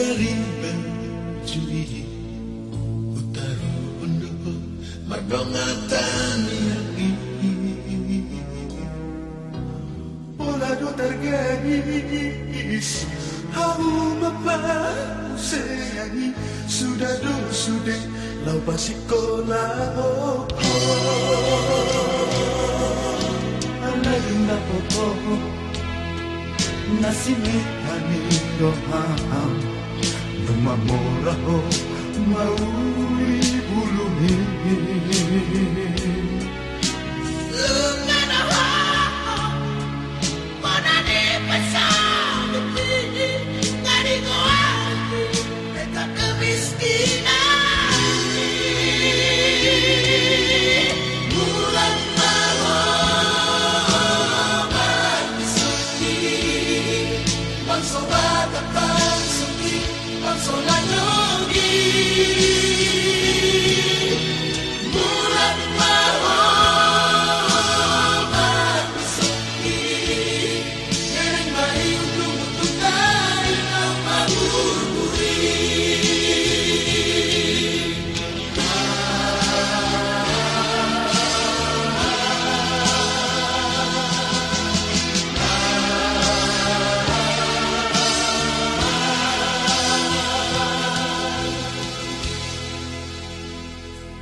totoana Tu garimba jui Utaru undo Mardonga tani Pola do Hau mapasayangi Sudah do sudah Lau pasikola oh, oh. Alayna po Nasimihani roham Lumamoraho Maui bulumi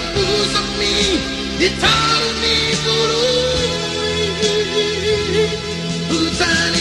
dapus mi ditaruh di bulu Hutan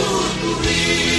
tudo.